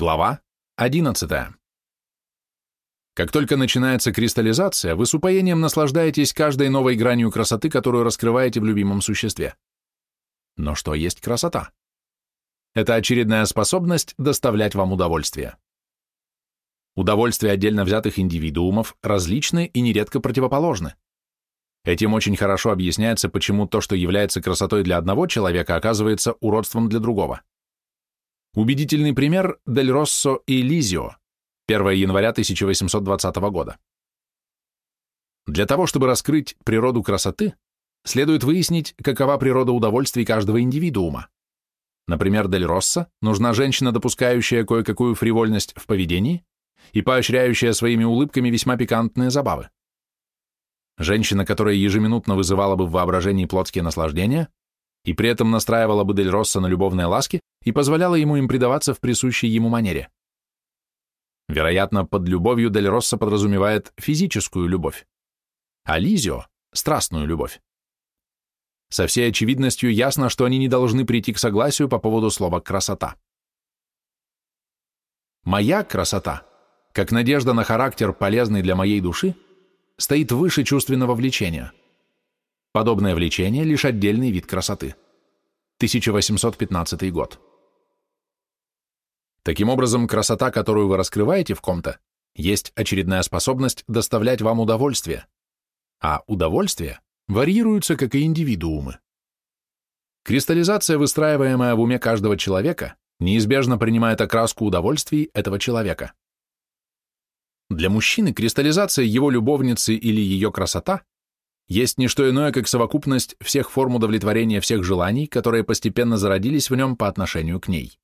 Глава 11. Как только начинается кристаллизация, вы с упоением наслаждаетесь каждой новой гранью красоты, которую раскрываете в любимом существе. Но что есть красота? Это очередная способность доставлять вам удовольствие. Удовольствия отдельно взятых индивидуумов различны и нередко противоположны. Этим очень хорошо объясняется, почему то, что является красотой для одного человека, оказывается уродством для другого. Убедительный пример – Дель Россо и Лизио, 1 января 1820 года. Для того, чтобы раскрыть природу красоты, следует выяснить, какова природа удовольствий каждого индивидуума. Например, Дель Россо нужна женщина, допускающая кое-какую фривольность в поведении и поощряющая своими улыбками весьма пикантные забавы. Женщина, которая ежеминутно вызывала бы в воображении плотские наслаждения, и при этом настраивала бы Дель Росса на любовные ласки и позволяла ему им предаваться в присущей ему манере. Вероятно, под любовью Дель Росса подразумевает физическую любовь, а Лизио — страстную любовь. Со всей очевидностью ясно, что они не должны прийти к согласию по поводу слова «красота». Моя красота, как надежда на характер, полезный для моей души, стоит выше чувственного влечения — Подобное влечение – лишь отдельный вид красоты. 1815 год. Таким образом, красота, которую вы раскрываете в ком-то, есть очередная способность доставлять вам удовольствие, а удовольствие варьируется, как и индивидуумы. Кристаллизация, выстраиваемая в уме каждого человека, неизбежно принимает окраску удовольствий этого человека. Для мужчины кристаллизация его любовницы или ее красота есть не что иное, как совокупность всех форм удовлетворения всех желаний, которые постепенно зародились в нем по отношению к ней.